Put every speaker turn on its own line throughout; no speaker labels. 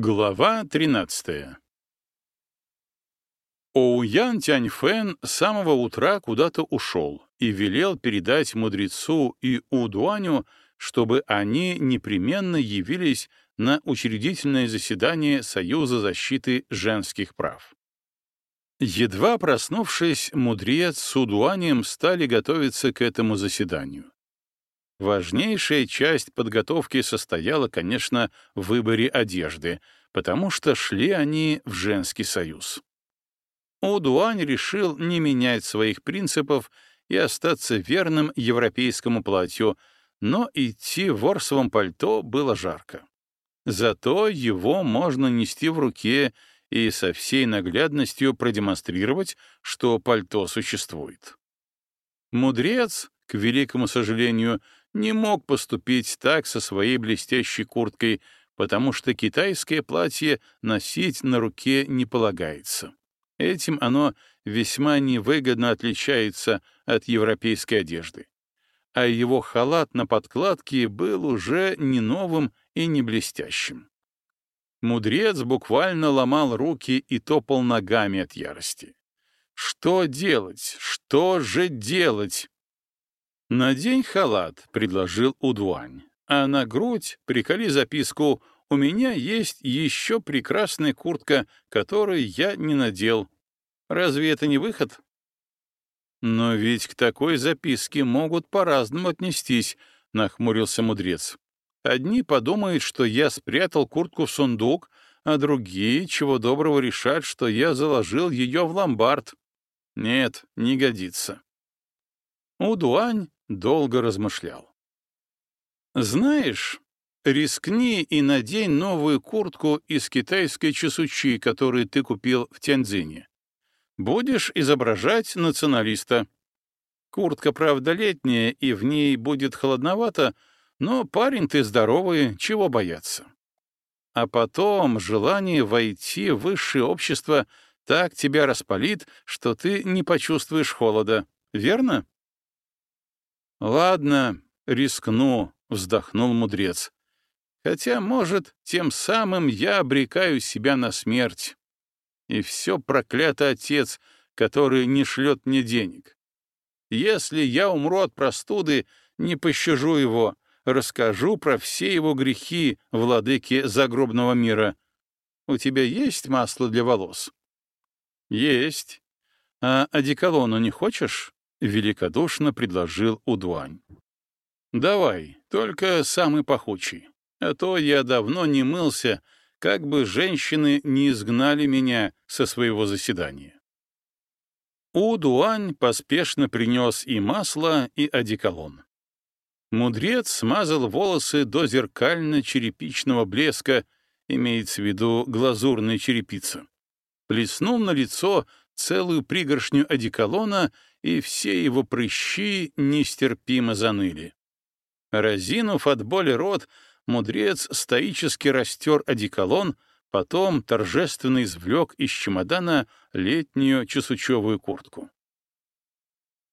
Глава 13 Оуян Тяньфэн с самого утра куда-то ушел и велел передать мудрецу и Удуаню, чтобы они непременно явились на учредительное заседание Союза защиты женских прав. Едва проснувшись, мудрец с Удуанием стали готовиться к этому заседанию. Важнейшая часть подготовки состояла, конечно, в выборе одежды, потому что шли они в женский союз. Удуань решил не менять своих принципов и остаться верным европейскому платью, но идти в ворсовом пальто было жарко. Зато его можно нести в руке и со всей наглядностью продемонстрировать, что пальто существует. Мудрец, к великому сожалению, не мог поступить так со своей блестящей курткой, потому что китайское платье носить на руке не полагается. Этим оно весьма невыгодно отличается от европейской одежды. А его халат на подкладке был уже не новым и не блестящим. Мудрец буквально ломал руки и топал ногами от ярости. Что делать? Что же делать? «Надень халат», — предложил Удуань, «а на грудь приколи записку «У меня есть еще прекрасная куртка, которую я не надел». Разве это не выход?» «Но ведь к такой записке могут по-разному отнестись», — нахмурился мудрец. «Одни подумают, что я спрятал куртку в сундук, а другие, чего доброго, решат, что я заложил ее в ломбард. Нет, не годится». Удуань долго размышлял. «Знаешь, рискни и надень новую куртку из китайской чесучи, которую ты купил в Тяньцзине. Будешь изображать националиста. Куртка, правда, летняя, и в ней будет холодновато, но парень ты здоровый, чего бояться. А потом желание войти в высшее общество так тебя распалит, что ты не почувствуешь холода, верно?» «Ладно, рискну», — вздохнул мудрец. «Хотя, может, тем самым я обрекаю себя на смерть. И все проклятый отец, который не шлет мне денег. Если я умру от простуды, не пощажу его, расскажу про все его грехи владыке загробного мира. У тебя есть масло для волос?» «Есть. А одеколону не хочешь?» — великодушно предложил Удуань. «Давай, только самый пахучий, а то я давно не мылся, как бы женщины не изгнали меня со своего заседания». Удуань поспешно принес и масло, и одеколон. Мудрец смазал волосы до зеркально-черепичного блеска, имеется в виду глазурная черепица. Плеснул на лицо целую пригоршню одеколона и все его прыщи нестерпимо заныли. Разинув от боли рот, мудрец стоически растер одеколон, потом торжественно извлек из чемодана летнюю чесучевую куртку.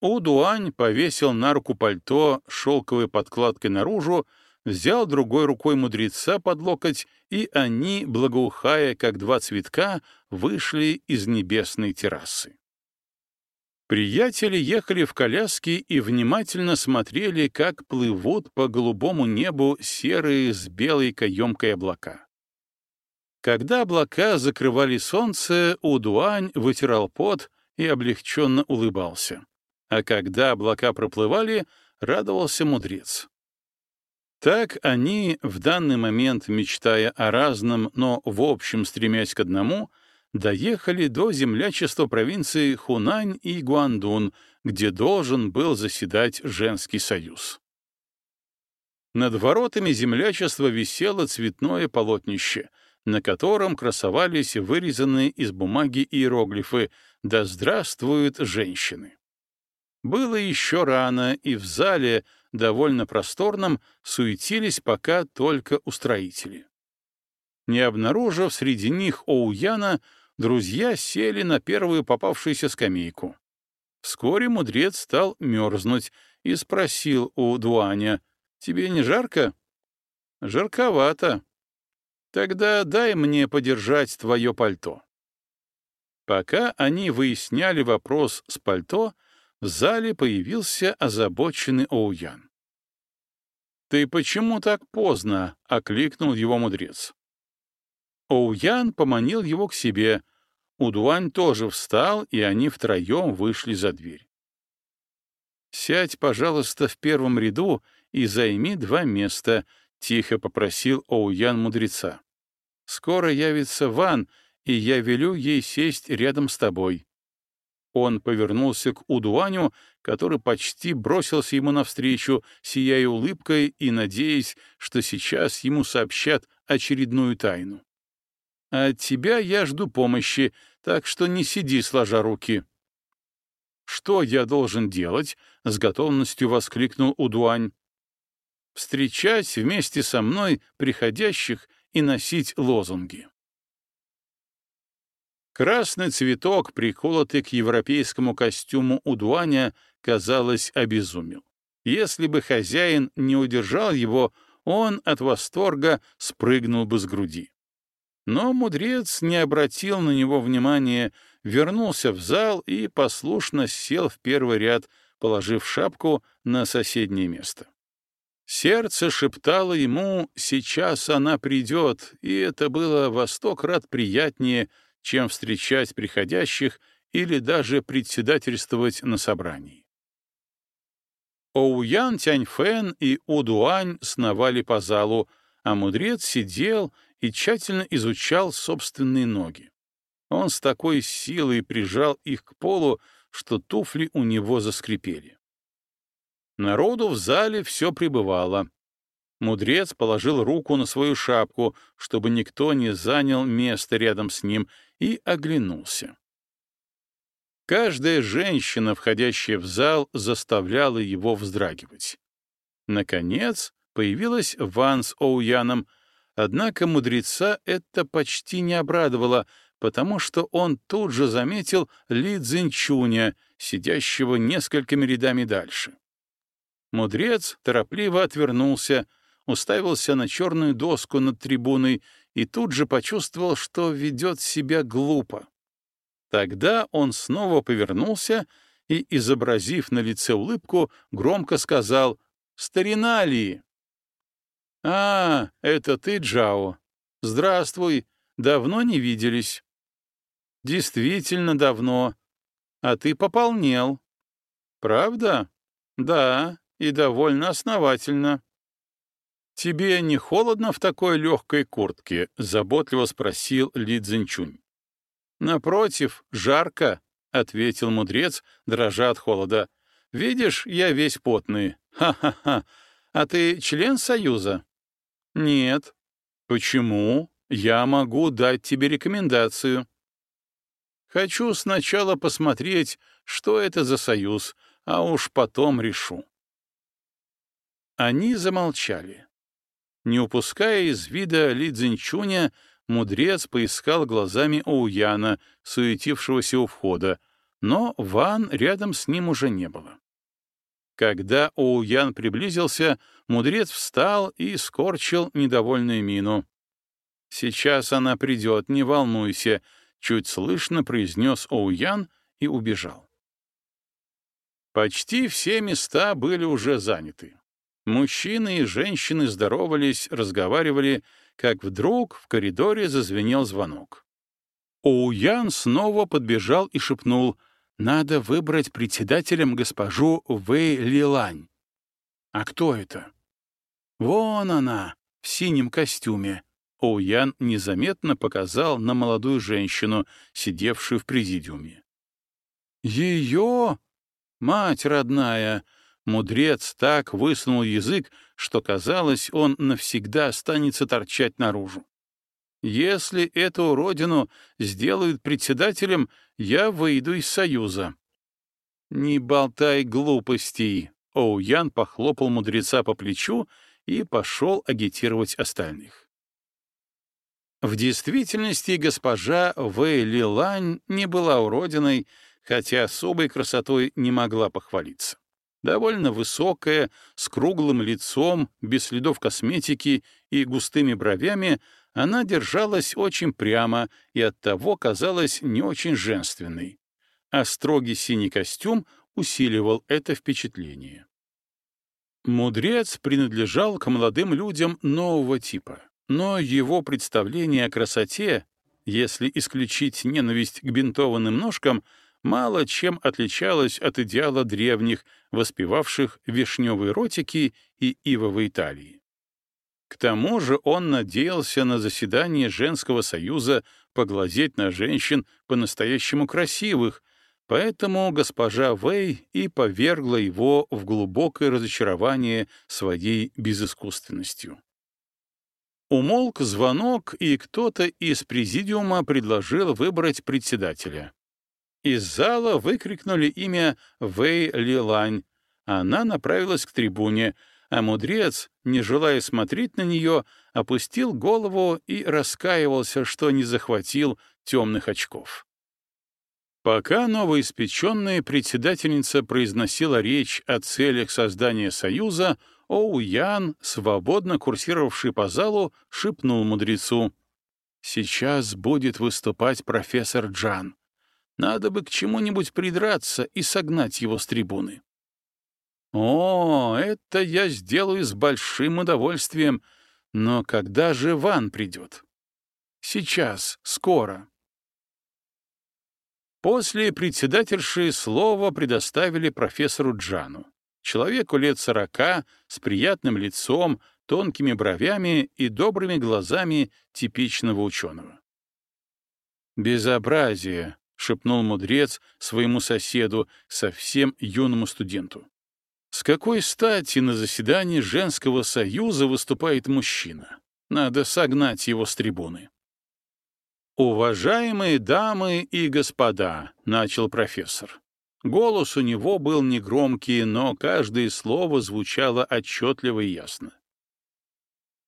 Удуань повесил на руку пальто шелковой подкладкой наружу, взял другой рукой мудреца под локоть, и они, благоухая, как два цветка, вышли из небесной террасы. Приятели ехали в коляске и внимательно смотрели, как плывут по голубому небу серые с белой каемкой облака. Когда облака закрывали солнце, Удуань вытирал пот и облегченно улыбался. А когда облака проплывали, радовался мудрец. Так они, в данный момент мечтая о разном, но в общем стремясь к одному — доехали до землячества провинции Хунань и Гуандун, где должен был заседать женский союз. Над воротами землячества висело цветное полотнище, на котором красовались вырезанные из бумаги иероглифы «Да здравствуют женщины». Было еще рано, и в зале, довольно просторном, суетились пока только устроители. Не обнаружив среди них Оуяна, друзья сели на первую попавшуюся скамейку. Вскоре мудрец стал мерзнуть и спросил у Дуаня, «Тебе не жарко?» «Жарковато». Тогда дай мне подержать твое пальто. Пока они выясняли вопрос с пальто, в зале появился озабоченный Оуян. «Ты почему так поздно?» — окликнул его мудрец. Оуян поманил его к себе. Удуань тоже встал, и они втроем вышли за дверь. «Сядь, пожалуйста, в первом ряду и займи два места», — тихо попросил Оуян мудреца. «Скоро явится Ван, и я велю ей сесть рядом с тобой». Он повернулся к Удуаню, который почти бросился ему навстречу, сияя улыбкой и надеясь, что сейчас ему сообщат очередную тайну. «А от тебя я жду помощи, так что не сиди сложа руки». «Что я должен делать?» — с готовностью воскликнул Удуань. «Встречать вместе со мной приходящих и носить лозунги». Красный цветок, приколотый к европейскому костюму Удуаня, казалось, обезумел. Если бы хозяин не удержал его, он от восторга спрыгнул бы с груди. Но мудрец не обратил на него внимания, вернулся в зал и послушно сел в первый ряд, положив шапку на соседнее место. Сердце шептало ему «сейчас она придет», и это было во сто крат приятнее, чем встречать приходящих или даже председательствовать на собрании. Оуян Тяньфэн и Удуань сновали по залу, а мудрец сидел и тщательно изучал собственные ноги. Он с такой силой прижал их к полу, что туфли у него заскрипели. Народу в зале все пребывало. Мудрец положил руку на свою шапку, чтобы никто не занял место рядом с ним, и оглянулся. Каждая женщина, входящая в зал, заставляла его вздрагивать. Наконец появилась Ван с Оуяном, однако мудреца это почти не обрадовало, потому что он тут же заметил Ли Цзиньчуня, сидящего несколькими рядами дальше. Мудрец торопливо отвернулся, уставился на черную доску над трибуной и тут же почувствовал, что ведет себя глупо. Тогда он снова повернулся и, изобразив на лице улыбку, громко сказал «Старина ли?» «А, это ты, Джао. Здравствуй. Давно не виделись?» «Действительно давно. А ты пополнел». «Правда?» «Да, и довольно основательно». «Тебе не холодно в такой легкой куртке?» — заботливо спросил Ли Цзиньчунь. «Напротив, жарко», — ответил мудрец, дрожа от холода. «Видишь, я весь потный. Ха-ха-ха. А ты член Союза?» «Нет». «Почему? Я могу дать тебе рекомендацию». «Хочу сначала посмотреть, что это за союз, а уж потом решу». Они замолчали. Не упуская из вида Ли Цзиньчуня, мудрец поискал глазами Оуяна, суетившегося у входа, но Ван рядом с ним уже не было. Когда Оуян приблизился, мудрец встал и скорчил недовольную мину. «Сейчас она придет, не волнуйся», — чуть слышно произнес Оуян и убежал. Почти все места были уже заняты. Мужчины и женщины здоровались, разговаривали, как вдруг в коридоре зазвенел звонок. Оуян снова подбежал и шепнул «Надо выбрать председателем госпожу Вэй Лилань». «А кто это?» «Вон она, в синем костюме». Оуян незаметно показал на молодую женщину, сидевшую в президиуме. «Ее? Мать родная!» Мудрец так высунул язык, что, казалось, он навсегда останется торчать наружу. Если эту уродину сделают председателем, я выйду из Союза. Не болтай глупостей. Оуян похлопал мудреца по плечу и пошел агитировать остальных. В действительности госпожа Вэй Лилань не была уродиной, хотя особой красотой не могла похвалиться довольно высокая, с круглым лицом, без следов косметики и густыми бровями, она держалась очень прямо и оттого казалась не очень женственной, а строгий синий костюм усиливал это впечатление. Мудрец принадлежал к молодым людям нового типа, но его представление о красоте, если исключить ненависть к бинтованным ножкам, мало чем отличалось от идеала древних, воспевавших вишневые ротики и ивовые талии. К тому же он надеялся на заседание женского союза поглазеть на женщин по-настоящему красивых, поэтому госпожа Вэй и повергла его в глубокое разочарование своей безыскусственностью. Умолк звонок, и кто-то из президиума предложил выбрать председателя. Из зала выкрикнули имя Вэй Лилань. Она направилась к трибуне, а мудрец, не желая смотреть на нее, опустил голову и раскаивался, что не захватил темных очков. Пока новоиспеченная председательница произносила речь о целях создания Союза, Оу Ян, свободно курсировавший по залу, шепнул мудрецу. «Сейчас будет выступать профессор Джан. Надо бы к чему-нибудь придраться и согнать его с трибуны. О, это я сделаю с большим удовольствием, но когда же Ван придет? Сейчас, скоро. После председательши слово предоставили профессору Джану, человеку лет сорока, с приятным лицом, тонкими бровями и добрыми глазами типичного ученого. Безобразие, — шепнул мудрец своему соседу, совсем юному студенту. «С какой стати на заседании женского союза выступает мужчина? Надо согнать его с трибуны». «Уважаемые дамы и господа», — начал профессор. Голос у него был негромкий, но каждое слово звучало отчетливо и ясно.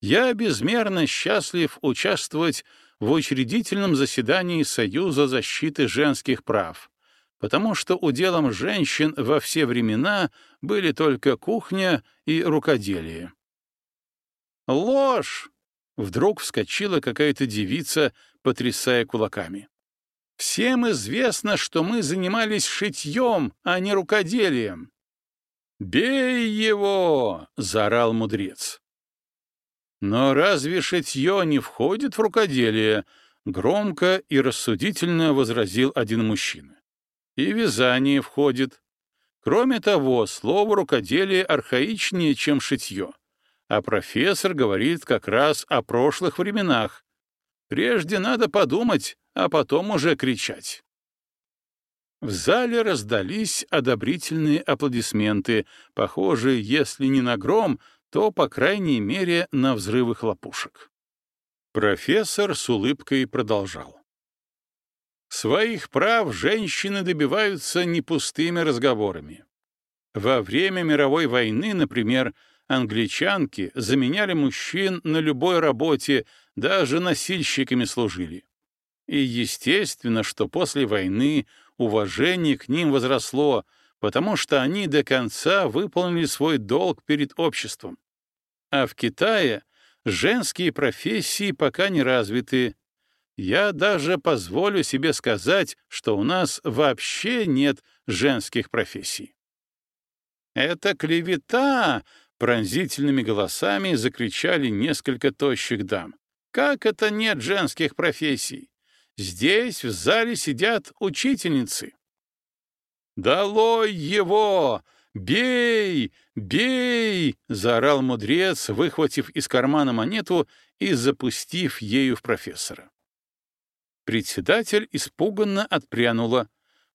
«Я безмерно счастлив участвовать в учредительном заседании Союза защиты женских прав, потому что уделом женщин во все времена были только кухня и рукоделие. «Ложь!» — вдруг вскочила какая-то девица, потрясая кулаками. «Всем известно, что мы занимались шитьем, а не рукоделием». «Бей его!» — заорал мудрец. Но разве шитье не входит в рукоделие? Громко и рассудительно возразил один мужчина. И вязание входит. Кроме того, слово «рукоделие» архаичнее, чем шитье. А профессор говорит как раз о прошлых временах. Прежде надо подумать, а потом уже кричать. В зале раздались одобрительные аплодисменты, похожие, если не на гром, то, по крайней мере, на взрывы хлопушек. Профессор с улыбкой продолжал. Своих прав женщины добиваются не пустыми разговорами. Во время мировой войны, например, англичанки заменяли мужчин на любой работе, даже носильщиками служили. И естественно, что после войны уважение к ним возросло, потому что они до конца выполнили свой долг перед обществом. А в Китае женские профессии пока не развиты. Я даже позволю себе сказать, что у нас вообще нет женских профессий. «Это клевета!» — пронзительными голосами закричали несколько тощих дам. «Как это нет женских профессий? Здесь в зале сидят учительницы». «Долой его! Бей! Бей!» — заорал мудрец, выхватив из кармана монету и запустив ею в профессора. Председатель испуганно отпрянула.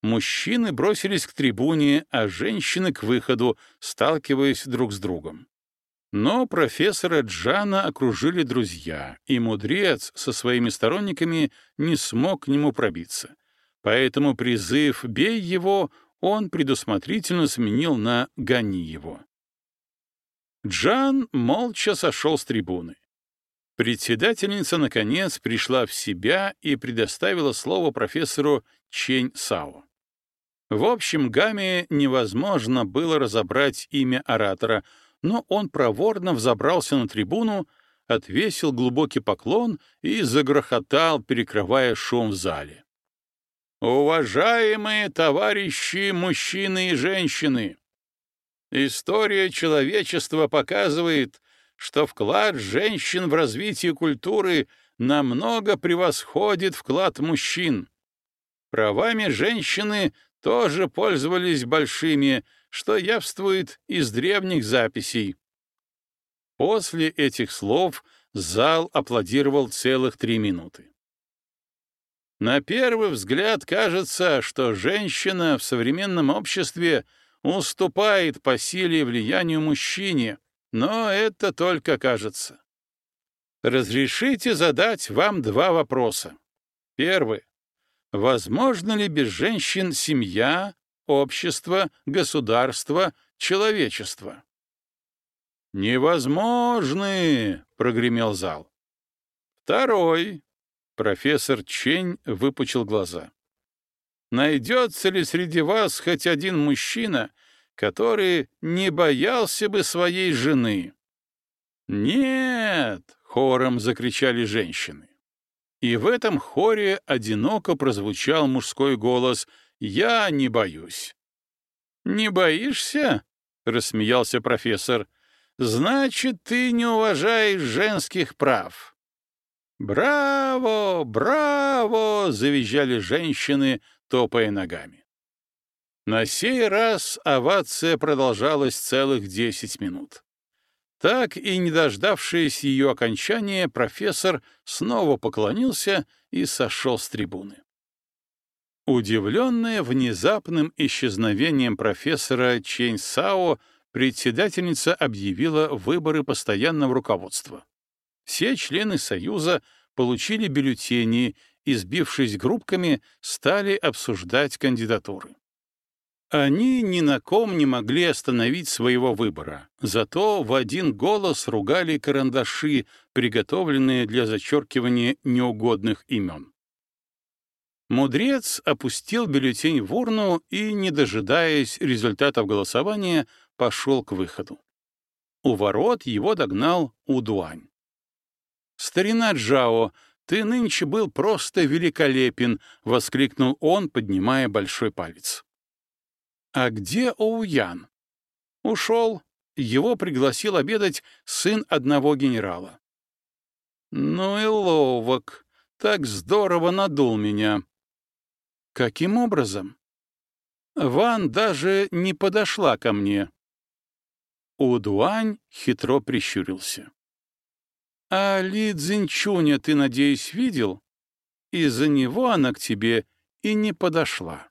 Мужчины бросились к трибуне, а женщины — к выходу, сталкиваясь друг с другом. Но профессора Джана окружили друзья, и мудрец со своими сторонниками не смог к нему пробиться. Поэтому призыв «бей его» он предусмотрительно сменил на «гони его». Джан молча сошел с трибуны. Председательница, наконец, пришла в себя и предоставила слово профессору Чень Сао. В общем гамме невозможно было разобрать имя оратора, но он проворно взобрался на трибуну, отвесил глубокий поклон и загрохотал, перекрывая шум в зале. Уважаемые товарищи мужчины и женщины! История человечества показывает, что вклад женщин в развитие культуры намного превосходит вклад мужчин. Правами женщины тоже пользовались большими, что явствует из древних записей. После этих слов зал аплодировал целых три минуты. На первый взгляд кажется, что женщина в современном обществе — уступает по силе и влиянию мужчине, но это только кажется. Разрешите задать вам два вопроса. Первый. Возможно ли без женщин семья, общество, государство, человечество? «Невозможны!» — прогремел зал. Второй. Профессор Чень выпучил глаза. Найдется ли среди вас хоть один мужчина, который не боялся бы своей жены? Нет, хором закричали женщины. И в этом хоре одиноко прозвучал мужской голос «Я не боюсь». «Не боишься?» — рассмеялся профессор. «Значит, ты не уважаешь женских прав». «Браво! Браво!» — завизжали женщины, топая ногами. На сей раз овация продолжалась целых десять минут. Так и не дождавшись ее окончания, профессор снова поклонился и сошел с трибуны. Удивленная внезапным исчезновением профессора Чень Сао, председательница объявила выборы постоянного руководства. Все члены Союза получили бюллетени и, сбившись группками, стали обсуждать кандидатуры. Они ни на ком не могли остановить своего выбора, зато в один голос ругали карандаши, приготовленные для зачеркивания неугодных имен. Мудрец опустил бюллетень в урну и, не дожидаясь результатов голосования, пошел к выходу. У ворот его догнал Удуань. «Старина Джао, ты нынче был просто великолепен!» — воскликнул он, поднимая большой палец. «А где Оуян?» «Ушел. Его пригласил обедать сын одного генерала». «Ну и ловок. Так здорово надул меня». «Каким образом?» «Ван даже не подошла ко мне». Удуань хитро прищурился. А Ли Цзиньчуня ты, надеюсь, видел? Из-за него она к тебе и не подошла.